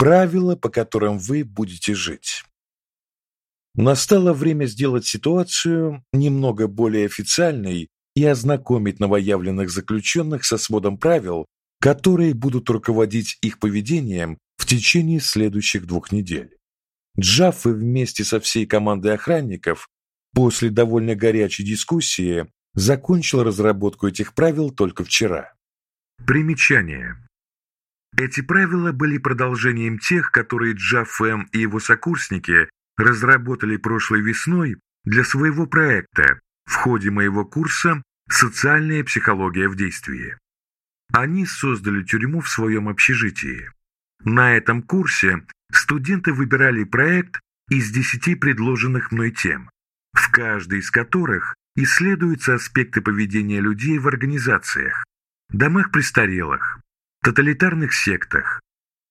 Правила, по которым вы будете жить. Настало время сделать ситуацию немного более официальной и ознакомить новоявленных заключенных со сводом правил, которые будут руководить их поведением в течение следующих двух недель. Джаффе вместе со всей командой охранников после довольно горячей дискуссии закончил разработку этих правил только вчера. Примечание. Эти правила были продолжением тех, которые Джаффе и его сокурсники разработали прошлой весной для своего проекта в ходе моего курса «Социальная психология в действии». Они создали тюрьму в своем общежитии. На этом курсе студенты выбирали проект из десяти предложенных мной тем, в каждой из которых исследуются аспекты поведения людей в организациях, домах престарелых, тоталитарных сектах,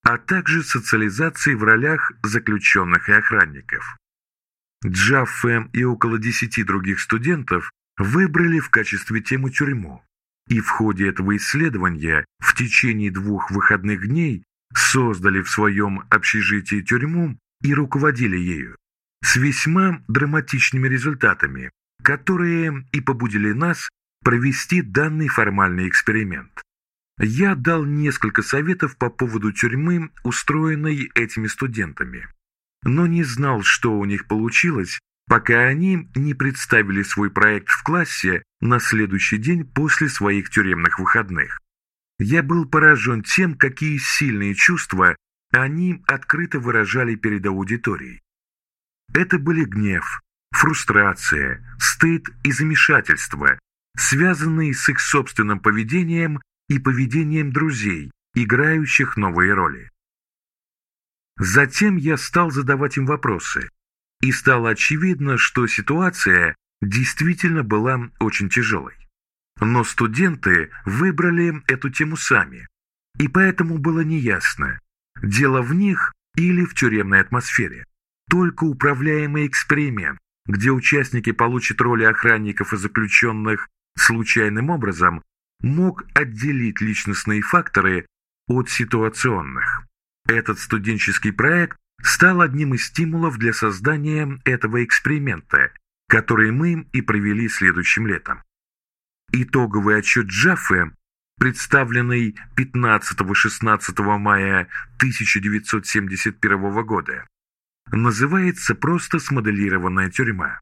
а также социализации в ролях заключенных и охранников. Джаффе и около десяти других студентов выбрали в качестве тему тюрьму, и в ходе этого исследования в течение двух выходных дней создали в своем общежитии тюрьму и руководили ею, с весьма драматичными результатами, которые и побудили нас провести данный формальный эксперимент. Я дал несколько советов по поводу тюрьмы, устроенной этими студентами, но не знал, что у них получилось, пока они не представили свой проект в классе на следующий день после своих тюремных выходных. Я был поражен тем, какие сильные чувства они открыто выражали перед аудиторией. Это были гнев, фрустрация, стыд и замешательство, связанные с их собственным поведением и поведением друзей, играющих новые роли. Затем я стал задавать им вопросы, и стало очевидно, что ситуация действительно была очень тяжелой. Но студенты выбрали эту тему сами, и поэтому было неясно, дело в них или в тюремной атмосфере. Только управляемый эксперимент, где участники получат роли охранников и заключенных случайным образом, мог отделить личностные факторы от ситуационных. Этот студенческий проект стал одним из стимулов для создания этого эксперимента, который мы и провели следующим летом. Итоговый отчет Джаффе, представленный 15-16 мая 1971 года, называется просто смоделированная тюрьма.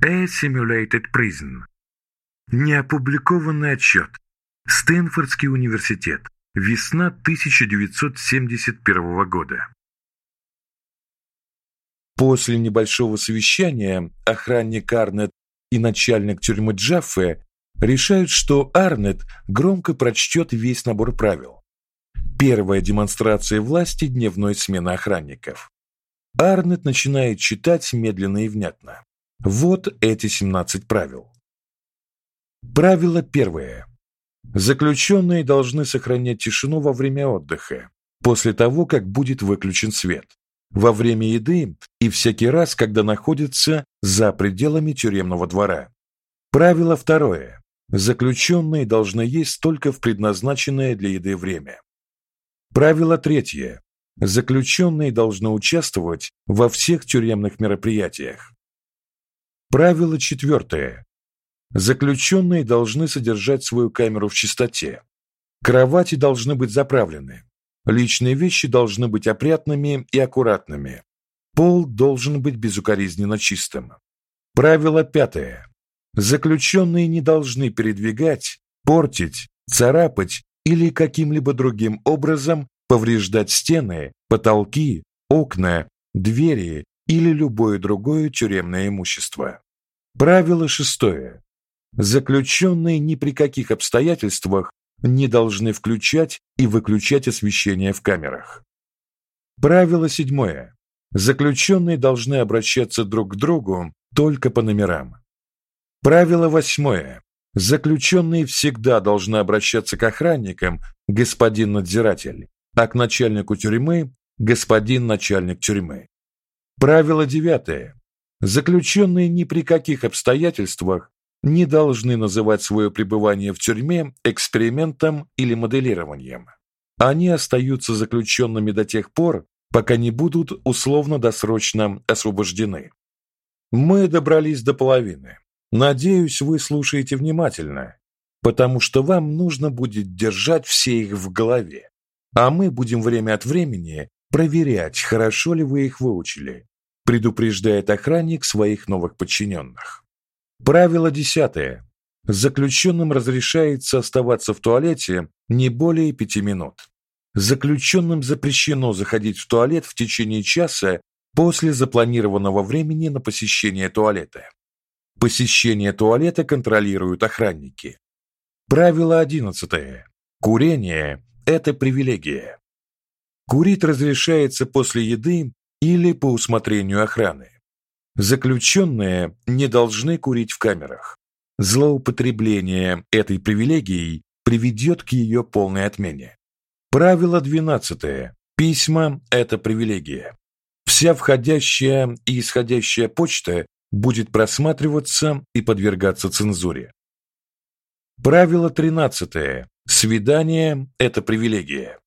A Simulated Prison. Неопубликованный отчет. Стэнфордский университет. Весна 1971 года. После небольшого совещания охранник Арнет и начальник тюрьмы Джаффе решают, что Арнет громко прочтет весь набор правил. Первая демонстрация власти дневной смены охранников. Арнет начинает читать медленно и внятно. Вот эти 17 правил. Правило первое. Заключенные должны сохранять тишину во время отдыха, после того, как будет выключен свет, во время еды и всякий раз, когда находятся за пределами тюремного двора. Правило второе. Заключенные должны есть только в предназначенное для еды время. Правило третье. Заключенные должны участвовать во всех тюремных мероприятиях. Правило четвертое. Заключенные должны содержать свою камеру в чистоте. Кровати должны быть заправлены. Личные вещи должны быть опрятными и аккуратными. Пол должен быть безукоризненно чистым. Правило пятое. Заключенные не должны передвигать, портить, царапать или каким-либо другим образом повреждать стены, потолки, окна, двери или любое другое тюремное имущество. Правило шестое. Заключенные ни при каких обстоятельствах не должны включать и выключать освещение в камерах. Правило седьмое. Заключенные должны обращаться друг к другу только по номерам. Правило восьмое. Заключенные всегда должны обращаться к охранникам, господин надзиратель, а к начальнику тюрьмы, господин начальник тюрьмы. Правило девятое. Заключенные ни при каких обстоятельствах не должны называть свое пребывание в тюрьме экспериментом или моделированием. они остаются заключенными до тех пор, пока не будут условно-досрочно освобождены. Мы добрались до половины. Надеюсь, вы слушаете внимательно, потому что вам нужно будет держать все их в голове. А мы будем время от времени проверять, хорошо ли вы их выучили, предупреждает охранник своих новых подчиненных. Правило десятое. Заключенным разрешается оставаться в туалете не более пяти минут. Заключенным запрещено заходить в туалет в течение часа после запланированного времени на посещение туалета. Посещение туалета контролируют охранники. Правило одиннадцатое. Курение это привилегия. Курить разрешается после еды или по усмотрению охраны. Заключенные не должны курить в камерах. Злоупотребление этой привилегией приведет к ее полной отмене. Правило 12. Письма это привилегия. Вся входящая и исходящая почта будет просматриваться и подвергаться цензуре. Правило 13. Свидание это привилегия.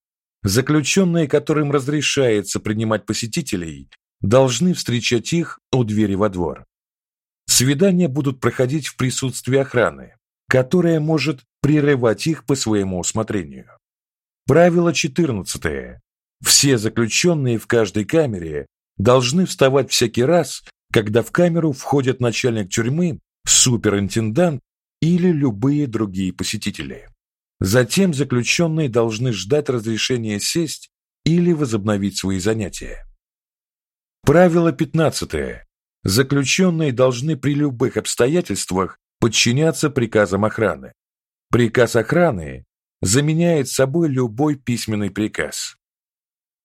Заключенные, которым разрешается принимать посетителей, должны встречать их у двери во двор. Свидания будут проходить в присутствии охраны, которая может прерывать их по своему усмотрению. Правило 14. Все заключенные в каждой камере должны вставать всякий раз, когда в камеру входят начальник тюрьмы, суперинтендант или любые другие посетители. Затем заключенные должны ждать разрешения сесть или возобновить свои занятия. Правило 15. Заключенные должны при любых обстоятельствах подчиняться приказам охраны. Приказ охраны заменяет собой любой письменный приказ.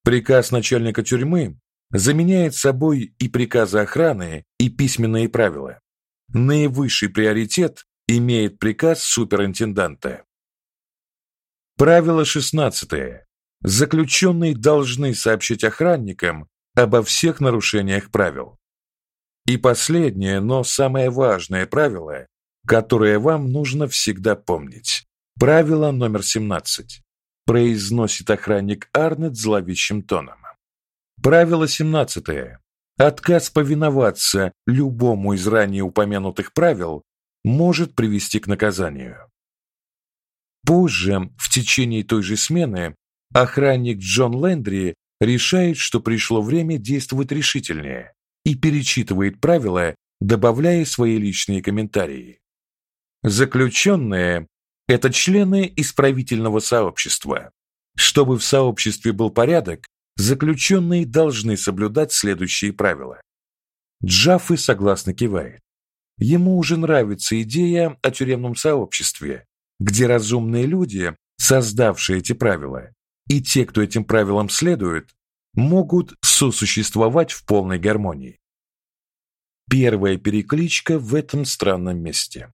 Приказ начальника тюрьмы заменяет собой и приказы охраны, и письменные правила. Наивысший приоритет имеет приказ суперинтенданта. Правило 16. Заключенные должны сообщить охранникам обо всех нарушениях правил. И последнее, но самое важное правило, которое вам нужно всегда помнить. Правило номер 17. Произносит охранник Арнет зловещим тоном. Правило 17. Отказ повиноваться любому из ранее упомянутых правил может привести к наказанию. Позже, в течение той же смены, охранник Джон Лендри решает, что пришло время действовать решительнее и перечитывает правила, добавляя свои личные комментарии. Заключенные – это члены исправительного сообщества. Чтобы в сообществе был порядок, заключенные должны соблюдать следующие правила. Джаффы согласно кивает. Ему уже нравится идея о тюремном сообществе, где разумные люди, создавшие эти правила, и те, кто этим правилам следует, могут сосуществовать в полной гармонии. Первая перекличка в этом странном месте.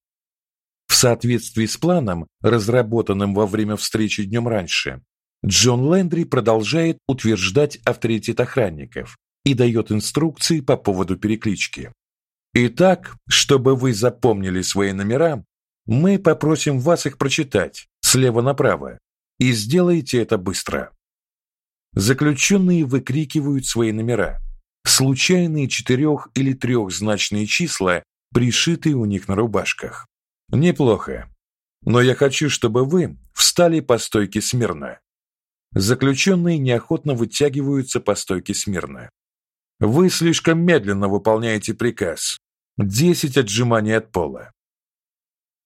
В соответствии с планом, разработанным во время встречи днем раньше, Джон Лендри продолжает утверждать авторитет охранников и дает инструкции по поводу переклички. Итак, чтобы вы запомнили свои номера, мы попросим вас их прочитать слева направо, и сделайте это быстро. Заключенные выкрикивают свои номера. Случайные четырех- или трехзначные числа, пришитые у них на рубашках. Неплохо. Но я хочу, чтобы вы встали по стойке смирно. Заключенные неохотно вытягиваются по стойке смирно. Вы слишком медленно выполняете приказ. Десять отжиманий от пола.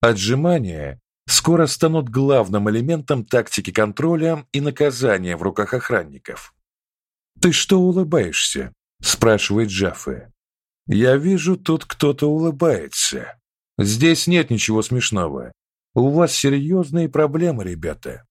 Отжимания скоро станут главным элементом тактики контроля и наказания в руках охранников. Ты что улыбаешься? спрашивает Джаффе. Я вижу, тут кто-то улыбается. Здесь нет ничего смешного. У вас серьезные проблемы, ребята.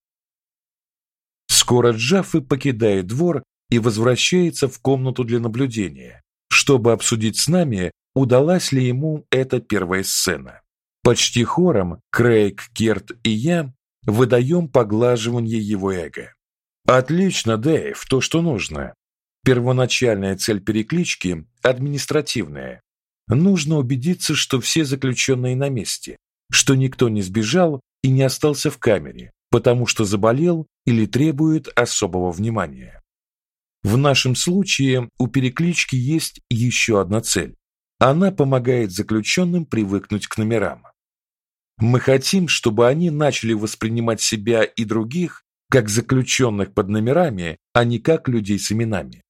Скоро Джаффе покидает двор и возвращается в комнату для наблюдения, чтобы обсудить с нами, удалась ли ему эта первая сцена. Почти хором Крейг, Керт и я выдаем поглаживание его эго. Отлично, Дэйв, то, что нужно. Первоначальная цель переклички административная. Нужно убедиться, что все заключенные на месте, что никто не сбежал и не остался в камере, потому что заболел или требует особого внимания. В нашем случае у переклички есть еще одна цель. Она помогает заключенным привыкнуть к номерам. Мы хотим, чтобы они начали воспринимать себя и других как заключенных под номерами, а не как людей с именами.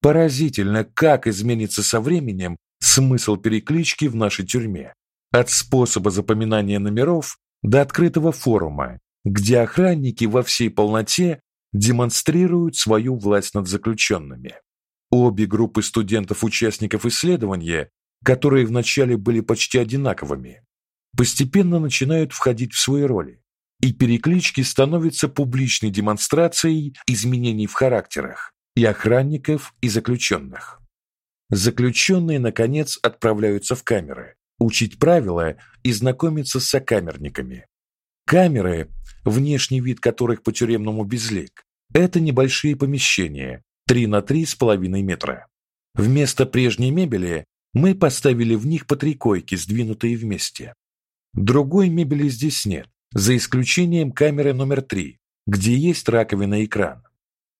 Поразительно, как изменится со временем смысл переклички в нашей тюрьме. От способа запоминания номеров до открытого форума, где охранники во всей полноте демонстрируют свою власть над заключенными. Обе группы студентов-участников исследования, которые вначале были почти одинаковыми, постепенно начинают входить в свои роли, и переклички становятся публичной демонстрацией изменений в характерах и охранников, и заключенных. Заключенные наконец отправляются в камеры, учить правила и знакомиться с сокамерниками. Камеры, внешний вид которых по тюремному безлик, это небольшие помещения, 3 на три с половиной метра. Вместо прежней мебели мы поставили в них по три койки, сдвинутые вместе. Другой мебели здесь нет, за исключением камеры номер 3, где есть раковина и кран.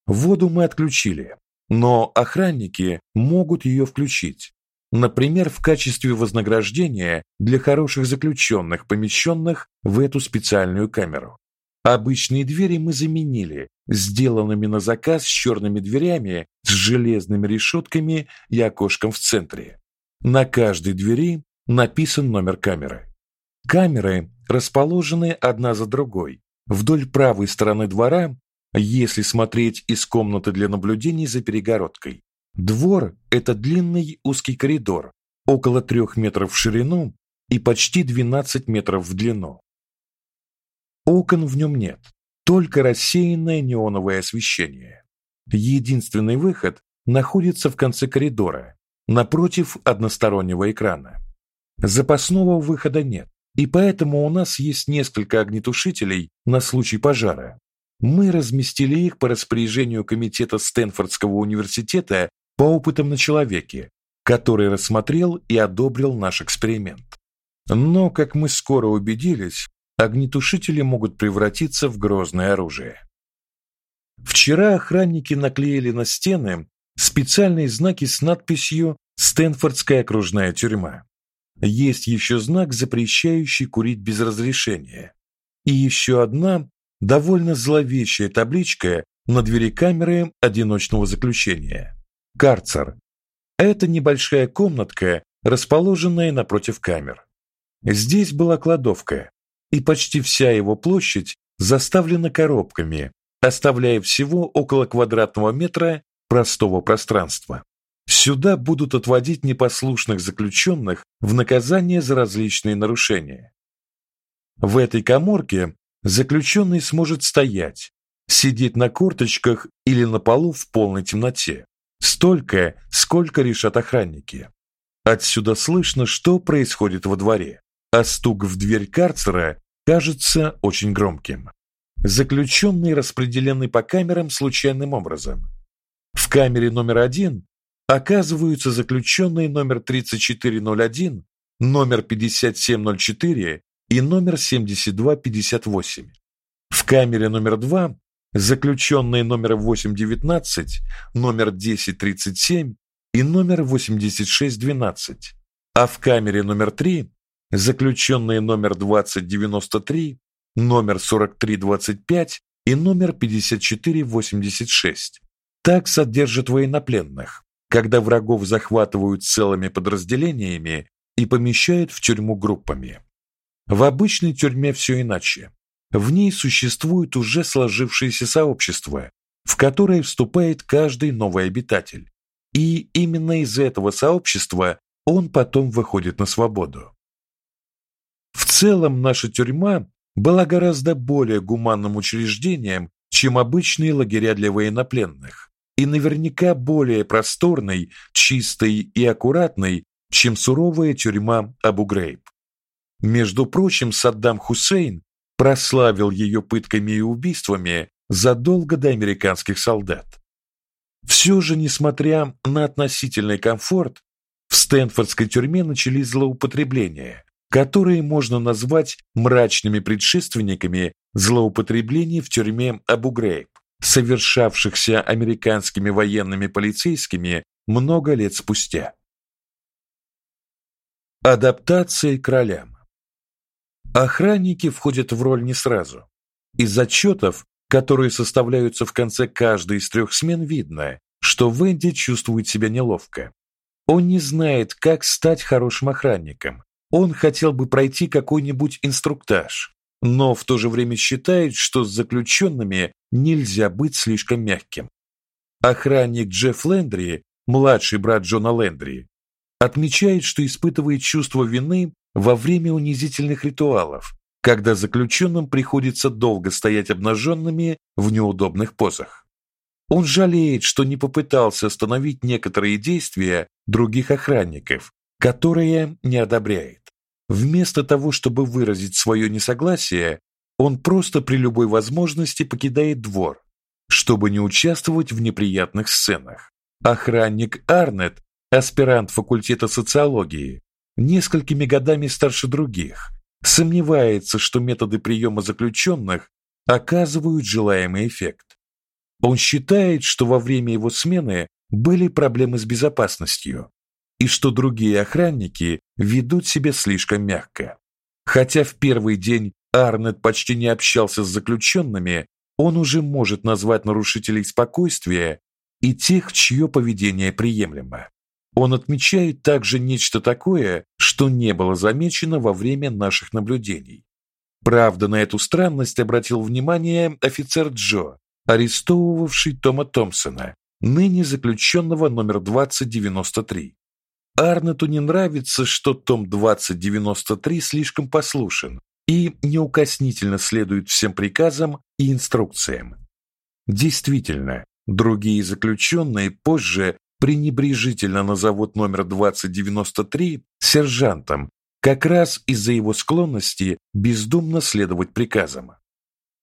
Воду мы отключили, но охранники могут ее включить, например, в качестве вознаграждения для хороших заключенных, помещенных в эту специальную камеру. Обычные двери мы заменили сделанными на заказ с черными дверями с железными решетками и окошком в центре. На каждой двери написан номер камеры. Камеры расположены одна за другой. Вдоль правой стороны двора, если смотреть из комнаты для наблюдений за перегородкой. Двор это длинный узкий коридор, около трех метров в ширину и почти 12 метров в длину. Окон в нем нет, только рассеянное неоновое освещение. Единственный выход находится в конце коридора, напротив одностороннего экрана. Запасного выхода нет, и поэтому у нас есть несколько огнетушителей на случай пожара. Мы разместили их по распоряжению комитета Стэнфордского университета по опытам на человеке, который рассмотрел и одобрил наш эксперимент. Но, как мы скоро убедились, огнетушители могут превратиться в грозное оружие. Вчера охранники наклеили на стены специальные знаки с надписью «Стэнфордская окружная тюрьма». Есть еще знак, запрещающий курить без разрешения. И еще одна довольно зловещая табличка на двери камеры одиночного заключения. Карцер. Это небольшая комнатка, расположенная напротив камер. Здесь была кладовка, и почти вся его площадь заставлена коробками, оставляя всего около квадратного метра простого пространства. Сюда будут отводить непослушных заключенных в наказание за различные нарушения. В этой каморке заключенный сможет стоять, сидеть на корточках или на полу в полной темноте, столько, сколько решат охранники. Отсюда слышно, что происходит во дворе а стук в дверь карцера кажется очень громким. Заключенные распределены по камерам случайным образом. В камере номер один оказываются заключенные номер 3401, номер 5704 и номер 7258. В камере номер два заключенные номер 819, номер 1037 и номер 8612. А в камере номер три заключенные номер 2093, номер 4325 и номер 5486. Так содержат военнопленных, когда врагов захватывают целыми подразделениями и помещают в тюрьму группами. В обычной тюрьме все иначе. В ней существует уже сложившееся сообщество, в которое вступает каждый новый обитатель. И именно из этого сообщества он потом выходит на свободу. В целом наша тюрьма была гораздо более гуманным учреждением, чем обычные лагеря для военнопленных, и наверняка более просторной, чистой и аккуратной, чем суровая тюрьма Абу-Грейб. Между прочим, Саддам Хусейн прославил ее пытками и убийствами задолго до американских солдат. Все же, несмотря на относительный комфорт, в Стэнфордской тюрьме начались злоупотребления, которые можно назвать мрачными предшественниками злоупотреблений в тюрьме Абу-Грейб, совершавшихся американскими военными полицейскими много лет спустя. Адаптация к ролям. Охранники входят в роль не сразу. Из отчетов, которые составляются в конце каждой из трех смен, видно, что Венди чувствует себя неловко. Он не знает, как стать хорошим охранником. Он хотел бы пройти какой-нибудь инструктаж, но в то же время считает, что с заключенными нельзя быть слишком мягким. Охранник Джефф Лендри, младший брат Джона Лендри, отмечает, что испытывает чувство вины во время унизительных ритуалов, когда заключенным приходится долго стоять обнаженными в неудобных позах. Он жалеет, что не попытался остановить некоторые действия других охранников, которые не одобряет. Вместо того, чтобы выразить свое несогласие, он просто при любой возможности покидает двор, чтобы не участвовать в неприятных сценах. Охранник Арнет аспирант факультета социологии, несколькими годами старше других, сомневается, что методы приема заключенных оказывают желаемый эффект. Он считает, что во время его смены были проблемы с безопасностью и что другие охранники ведут себя слишком мягко. Хотя в первый день Арнет почти не общался с заключенными, он уже может назвать нарушителей спокойствия и тех, чье поведение приемлемо. Он отмечает также нечто такое, что не было замечено во время наших наблюдений. Правда, на эту странность обратил внимание офицер Джо, арестовывавший Тома Томпсона, ныне заключенного номер 2093. Арнету не нравится, что Том 2093 слишком послушен и неукоснительно следует всем приказам и инструкциям. Действительно, другие заключенные позже пренебрежительно назовут номер 2093 сержантом, как раз из-за его склонности бездумно следовать приказам.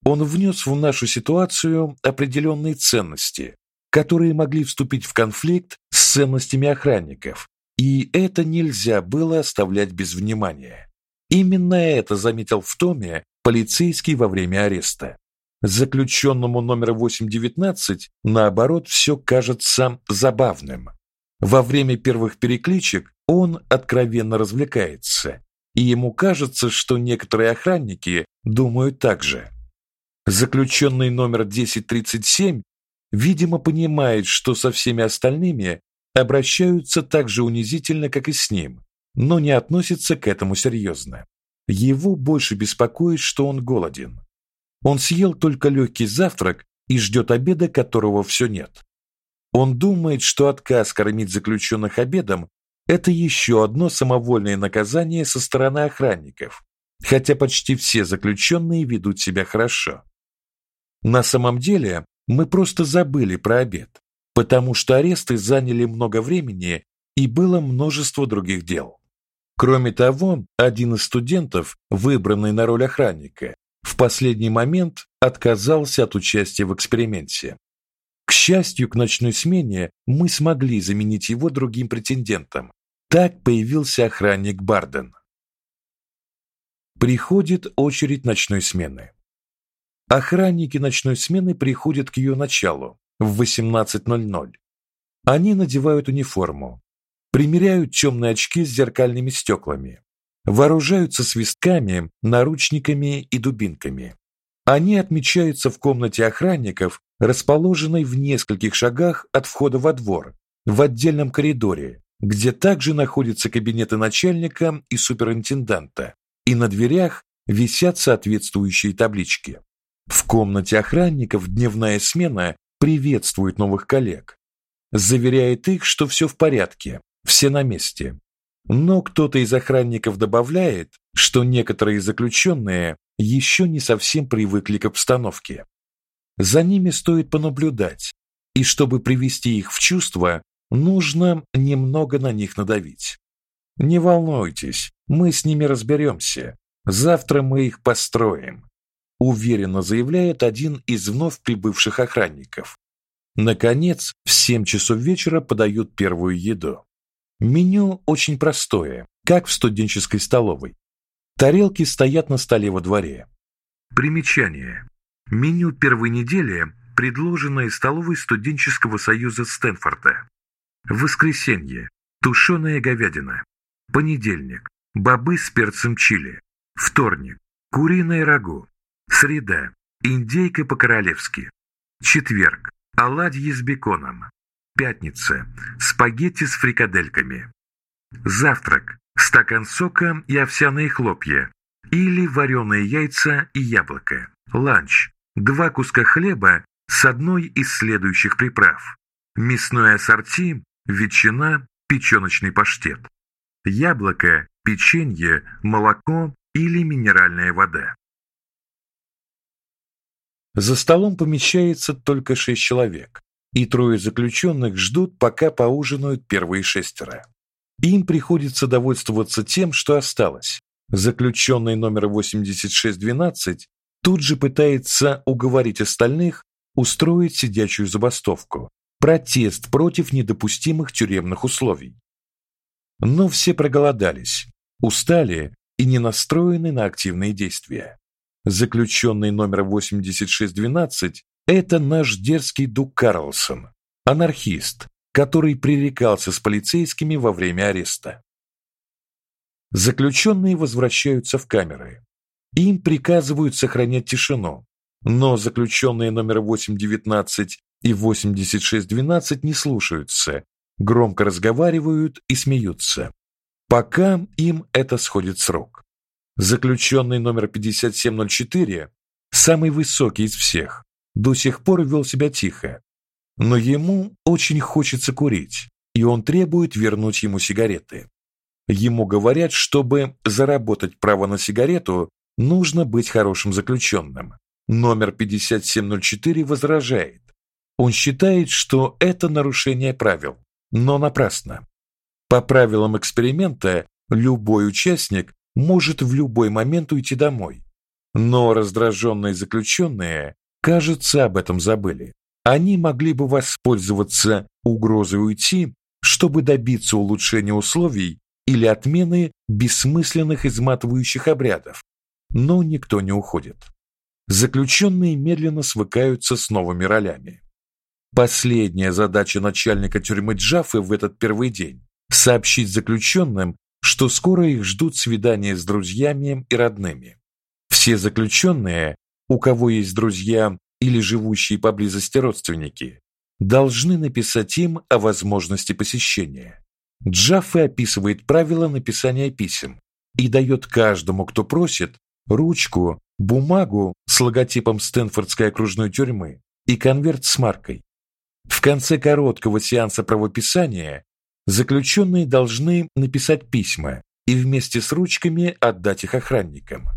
Он внес в нашу ситуацию определенные ценности, которые могли вступить в конфликт с ценностями охранников, и это нельзя было оставлять без внимания. Именно это заметил в Томе полицейский во время ареста. Заключенному номер 819, наоборот, все кажется забавным. Во время первых перекличек он откровенно развлекается, и ему кажется, что некоторые охранники думают так же. Заключенный номер 1037, видимо, понимает, что со всеми остальными обращаются так же унизительно, как и с ним, но не относится к этому серьезно. Его больше беспокоит, что он голоден. Он съел только легкий завтрак и ждет обеда, которого все нет. Он думает, что отказ кормить заключенных обедом это еще одно самовольное наказание со стороны охранников, хотя почти все заключенные ведут себя хорошо. На самом деле, мы просто забыли про обед, потому что аресты заняли много времени и было множество других дел. Кроме того, один из студентов, выбранный на роль охранника, в последний момент отказался от участия в эксперименте. К счастью, к ночной смене мы смогли заменить его другим претендентом. Так появился охранник Барден. Приходит очередь ночной смены. Охранники ночной смены приходят к ее началу в 18:00. Они надевают униформу, примеряют темные очки с зеркальными стеклами, вооружаются свистками, наручниками и дубинками. Они отмечаются в комнате охранников, расположенной в нескольких шагах от входа во двор, в отдельном коридоре, где также находятся кабинеты начальника и суперинтенданта, и на дверях висят соответствующие таблички. В комнате охранников дневная смена приветствует новых коллег, заверяет их, что все в порядке, все на месте, но кто-то из охранников добавляет, что некоторые заключенные еще не совсем привыкли к обстановке. За ними стоит понаблюдать, и чтобы привести их в чувство, нужно немного на них надавить. Не волнуйтесь, мы с ними разберемся. Завтра мы их построим, уверенно заявляет один из вновь прибывших охранников. Наконец, в 7 часов вечера подают первую еду. Меню очень простое, как в студенческой столовой. Тарелки стоят на столе во дворе. Примечание. Меню первой недели, предложенное столовой студенческого союза Стэнфорда. Воскресенье. Тушеная говядина. Понедельник. Бобы с перцем чили. Вторник. Куриное рагу. Среда. Индейка по-королевски. Четверг. Оладьи с беконом. Пятница. Спагетти с фрикадельками. Завтрак. Стакан сока и овсяные хлопья. Или вареные яйца и яблоко. Ланч. Два куска хлеба с одной из следующих приправ. Мясное ассорти, ветчина, печёночный паштет. Яблоко, печенье, молоко или минеральная вода. За столом помещается только шесть человек, и трое заключенных ждут, пока поужинают первые шестеро. Им приходится довольствоваться тем, что осталось. Заключенный номер 8612 тут же пытается уговорить остальных устроить сидячую забастовку, протест против недопустимых тюремных условий. Но все проголодались, устали и не настроены на активные действия. Заключенный номер 8612 это наш дерзкий Дук Карлсон, анархист, который пререкался с полицейскими во время ареста. Заключенные возвращаются в камеры. Им приказывают сохранять тишину, но заключенные номер 819 и 8612 не слушаются, громко разговаривают и смеются. Пока им это сходит с рук. Заключенный номер 5704, самый высокий из всех, до сих пор вел себя тихо, но ему очень хочется курить, и он требует вернуть ему сигареты. Ему говорят, чтобы заработать право на сигарету, нужно быть хорошим заключенным. Номер 5704 возражает. Он считает, что это нарушение правил, но напрасно. По правилам эксперимента любой участник может в любой момент уйти домой. Но раздраженные заключенные, кажется, об этом забыли. Они могли бы воспользоваться угрозой уйти, чтобы добиться улучшения условий или отмены бессмысленных изматывающих обрядов. Но никто не уходит заключенные медленно свыкаются с новыми ролями. Последняя задача начальника тюрьмы Джаффы в этот первый день сообщить заключенным, что скоро их ждут свидания с друзьями и родными. Все заключенные, у кого есть друзья или живущие поблизости родственники, должны написать им о возможности посещения. Джаффе описывает правила написания писем и дает каждому, кто просит, ручку бумагу с логотипом Стэнфордской окружной тюрьмы и конверт с маркой. В конце короткого сеанса правописания заключенные должны написать письма и вместе с ручками отдать их охранникам.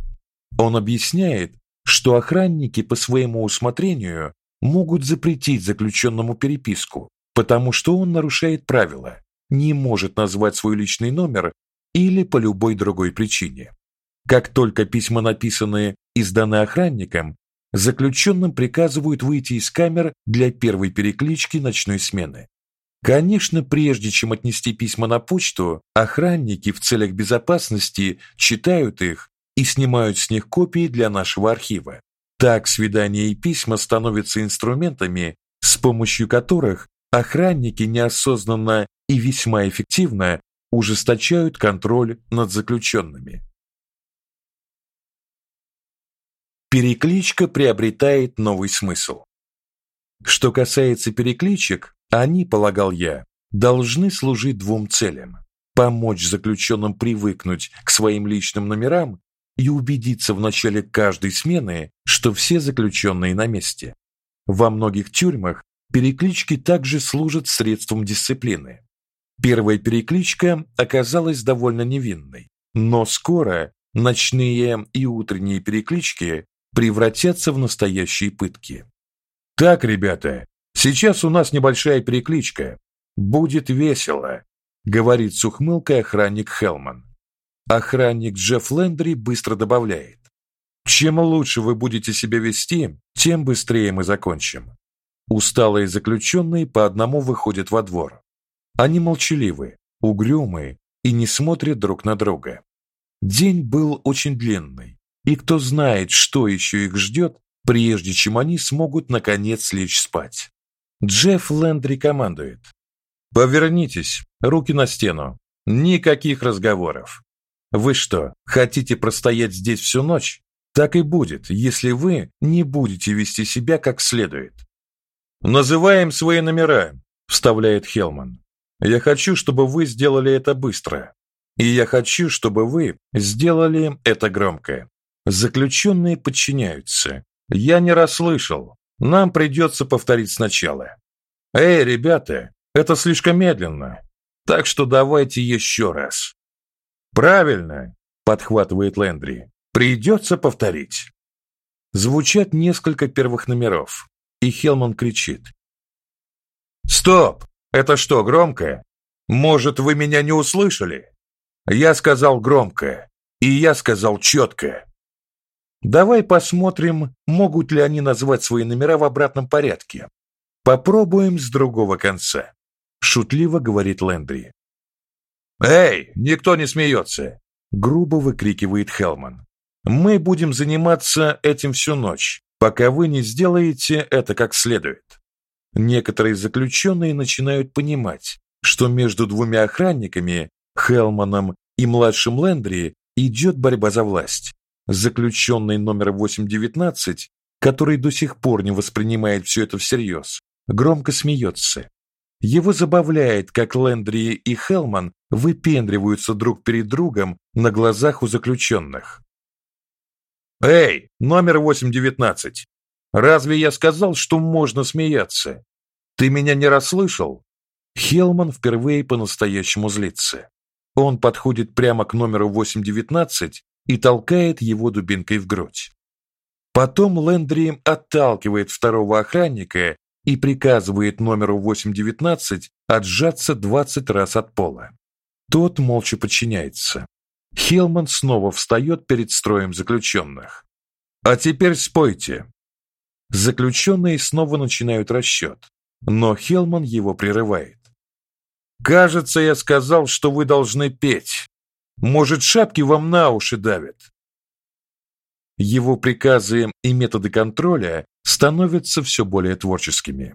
Он объясняет, что охранники по своему усмотрению могут запретить заключенному переписку, потому что он нарушает правила, не может назвать свой личный номер или по любой другой причине. Как только письма написанные и сданы охранникам, заключенным приказывают выйти из камер для первой переклички ночной смены. Конечно, прежде чем отнести письма на почту, охранники в целях безопасности читают их и снимают с них копии для нашего архива. Так свидания и письма становятся инструментами, с помощью которых охранники неосознанно и весьма эффективно ужесточают контроль над заключенными. перекличка приобретает новый смысл. Что касается перекличек, они, полагал я, должны служить двум целям: помочь заключенным привыкнуть к своим личным номерам и убедиться в начале каждой смены, что все заключенные на месте. Во многих тюрьмах переклички также служат средством дисциплины. Первая перекличка оказалась довольно невинной, но скоро ночные и утренние переклички превратятся в настоящие пытки. Так, ребята, сейчас у нас небольшая перекличка. Будет весело, говорит с ухмылкой охранник Хелман. Охранник Джефф Лендри быстро добавляет: чем лучше вы будете себя вести, тем быстрее мы закончим. Усталые заключенные по одному выходят во двор. Они молчаливы, угрюмые и не смотрят друг на друга. День был очень длинный, и кто знает, что еще их ждет, прежде чем они смогут наконец лечь спать. Джефф Лендри командует: "Повернитесь, руки на стену. Никаких разговоров. Вы что, хотите простоять здесь всю ночь? Так и будет, если вы не будете вести себя как следует. Называем свои номера, вставляет Хелман. Я хочу, чтобы вы сделали это быстро. И я хочу, чтобы вы сделали это громко. Заключенные подчиняются. Я не расслышал. Нам придется повторить сначала. Эй, ребята, это слишком медленно. Так что давайте еще раз. Правильно, подхватывает Лендри. Придется повторить. Звучат несколько первых номеров, и Хелман кричит: "Стоп! Это что, громко? Может, вы меня не услышали?" Я сказал громко, и я сказал четко. Давай посмотрим, могут ли они назвать свои номера в обратном порядке. Попробуем с другого конца, шутливо говорит Лендри. Эй, никто не смеется!» — грубо выкрикивает Хелман. Мы будем заниматься этим всю ночь, пока вы не сделаете это как следует. Некоторые заключенные начинают понимать, что между двумя охранниками Хелманом и младшим Лендри идет борьба за власть. Заключенный номер 819, который до сих пор не воспринимает все это всерьез, громко смеется. Его забавляет, как Лендри и Хелман выпендриваются друг перед другом на глазах у заключенных. Эй, номер 819. Разве я сказал, что можно смеяться? Ты меня не расслышал? Хелман впервые по-настоящему злится. Он подходит прямо к номеру 819 и толкает его дубинкой в грудь. Потом Лендри отталкивает второго охранника и приказывает номеру 819 отжаться 20 раз от пола. Тот молча подчиняется. Хелман снова встает перед строем заключенных. А теперь спойте. Заключенные снова начинают расчет, но Хелман его прерывает. Кажется, я сказал, что вы должны петь. Может, шапки вам на уши давят. Его приказы и методы контроля становятся все более творческими.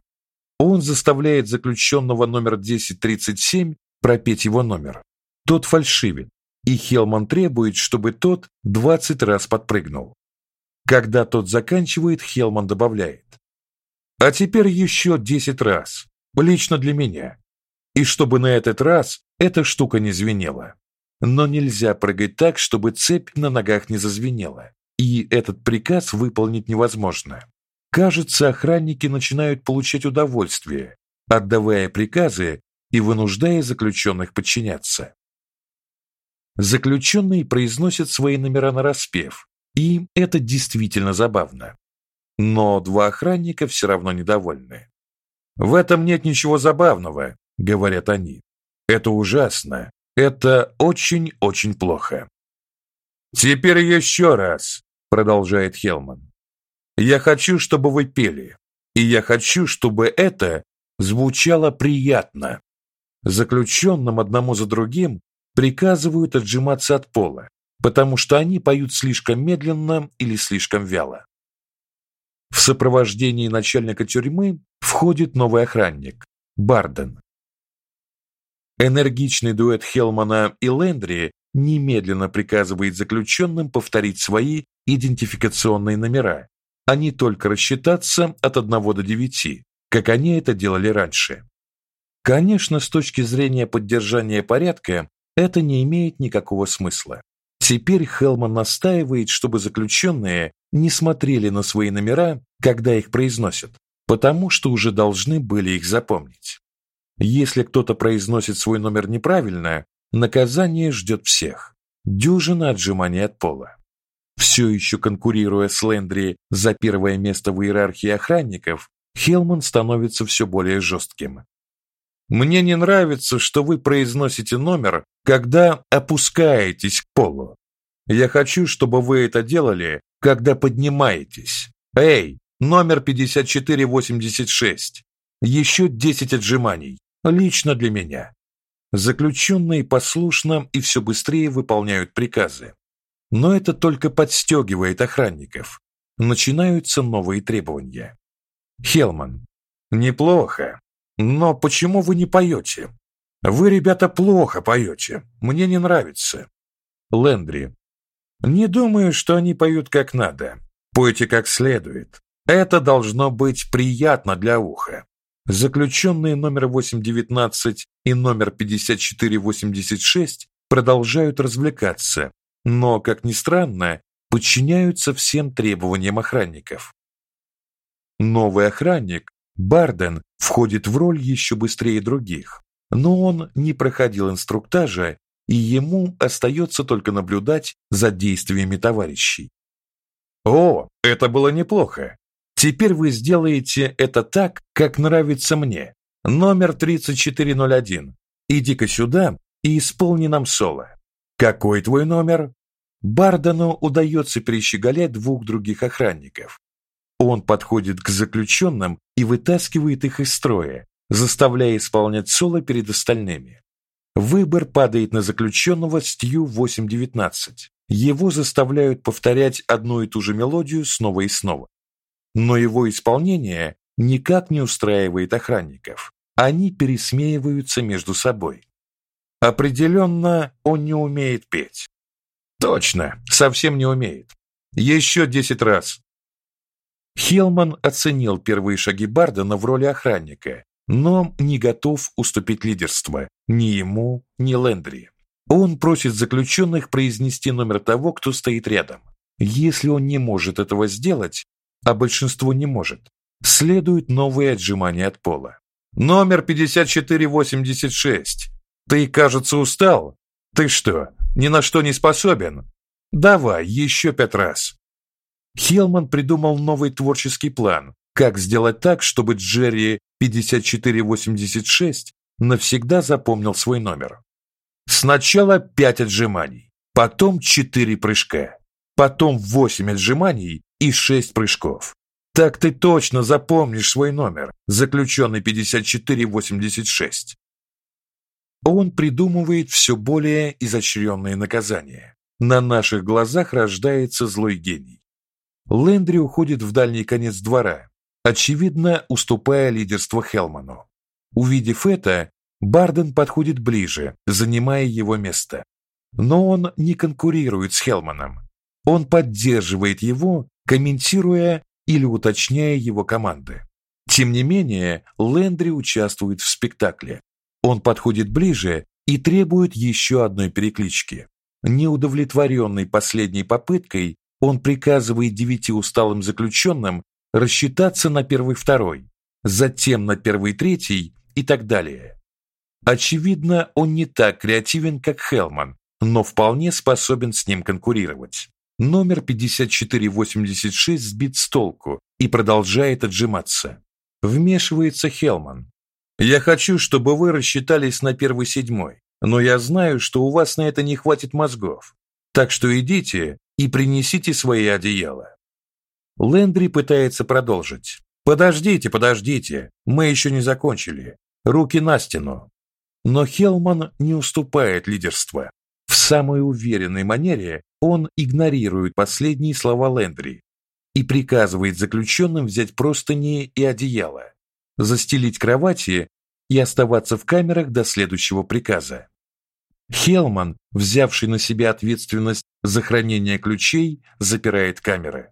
Он заставляет заключенного номер 1037 пропеть его номер. Тот фальшивит, и Хелман требует, чтобы тот 20 раз подпрыгнул. Когда тот заканчивает, Хелман добавляет: "А теперь еще 10 раз, лично для меня. И чтобы на этот раз эта штука не звенела. Но нельзя прыгать так, чтобы цепь на ногах не зазвенела. И этот приказ выполнить невозможно. Кажется, охранники начинают получать удовольствие, отдавая приказы и вынуждая заключенных подчиняться. Заключенные произносят свои номера на распев, и это действительно забавно. Но два охранника все равно недовольны. В этом нет ничего забавного, говорят они. Это ужасно. Это очень-очень плохо. Теперь еще раз, продолжает Хелман. Я хочу, чтобы вы пели, и я хочу, чтобы это звучало приятно. Заключенным одному за другим приказывают отжиматься от пола, потому что они поют слишком медленно или слишком вяло. В сопровождении начальника тюрьмы входит новый охранник Барден. Энергичный дуэт Хелмана и Лендри немедленно приказывает заключенным повторить свои идентификационные номера, а не только рассчитаться от 1 до 9, как они это делали раньше. Конечно, с точки зрения поддержания порядка это не имеет никакого смысла. Теперь Хелман настаивает, чтобы заключенные не смотрели на свои номера, когда их произносят, потому что уже должны были их запомнить. Если кто-то произносит свой номер неправильно, наказание ждет всех. Дюжина отжиманий от пола. Все еще конкурируя с Лендри за первое место в иерархии охранников, Хелман становится все более жестким. Мне не нравится, что вы произносите номер, когда опускаетесь к полу. Я хочу, чтобы вы это делали, когда поднимаетесь. Эй, номер 5486. Еще 10 отжиманий. Лично для меня. Заключенные послушно и все быстрее выполняют приказы. Но это только подстегивает охранников. Начинаются новые требования. Хелман. Неплохо. Но почему вы не поете? Вы, ребята, плохо поете. Мне не нравится. Лендри. Не думаю, что они поют как надо. Пойте как следует. Это должно быть приятно для уха. Заключенные номер 819 и номер 5486 продолжают развлекаться, но, как ни странно, подчиняются всем требованиям охранников. Новый охранник, Барден, входит в роль еще быстрее других, но он не проходил инструктажа, и ему остается только наблюдать за действиями товарищей. О, это было неплохо. Теперь вы сделаете это так, как нравится мне. Номер 3401. Иди-ка сюда и исполни нам соло. Какой твой номер? Бардану удается перещеголять двух других охранников. Он подходит к заключенным и вытаскивает их из строя, заставляя исполнять соло перед остальными. Выбор падает на заключенного Стью 819. Его заставляют повторять одну и ту же мелодию снова и снова. Но его исполнение никак не устраивает охранников. Они пересмеиваются между собой. Определенно, он не умеет петь. Точно, совсем не умеет. Еще десять раз. Хелман оценил первые шаги Бардена в роли охранника, но не готов уступить лидерство ни ему, ни Лендри. Он просит заключенных произнести номер того, кто стоит рядом. Если он не может этого сделать, а большинство не может, следует новые отжимания от пола. Номер 5486. Ты, кажется, устал. Ты что, ни на что не способен? Давай еще пять раз. Хелман придумал новый творческий план, как сделать так, чтобы Джерри 5486 навсегда запомнил свой номер. Сначала пять отжиманий, потом четыре прыжка, потом восемь отжиманий и шесть прыжков. Так ты точно запомнишь свой номер, заключенный 5486. Он придумывает все более изощренные наказания. На наших глазах рождается злой гений. Лендри уходит в дальний конец двора, очевидно, уступая лидерство Хелману. Увидев это, Барден подходит ближе, занимая его место. Но он не конкурирует с Хелманом. Он поддерживает его, комментируя или уточняя его команды. Тем не менее, Лендри участвует в спектакле. Он подходит ближе и требует еще одной переклички. Неудовлетворенный последней попыткой, он приказывает девяти усталым заключенным рассчитаться на первый-второй, затем на первый-третий и так далее. Очевидно, он не так креативен, как Хелман, но вполне способен с ним конкурировать. Номер 5486 сбит с толку и продолжает отжиматься. Вмешивается Хелман. Я хочу, чтобы вы рассчитались на первый седьмой, но я знаю, что у вас на это не хватит мозгов. Так что идите и принесите свои одеяла. Лендри пытается продолжить. Подождите, подождите, мы еще не закончили. Руки на стену. Но Хелман не уступает лидерства. В самой уверенной манере он игнорирует последние слова Лендри и приказывает заключенным взять простыни и одеяло застелить кровати и оставаться в камерах до следующего приказа. Хелман, взявший на себя ответственность за хранение ключей, запирает камеры.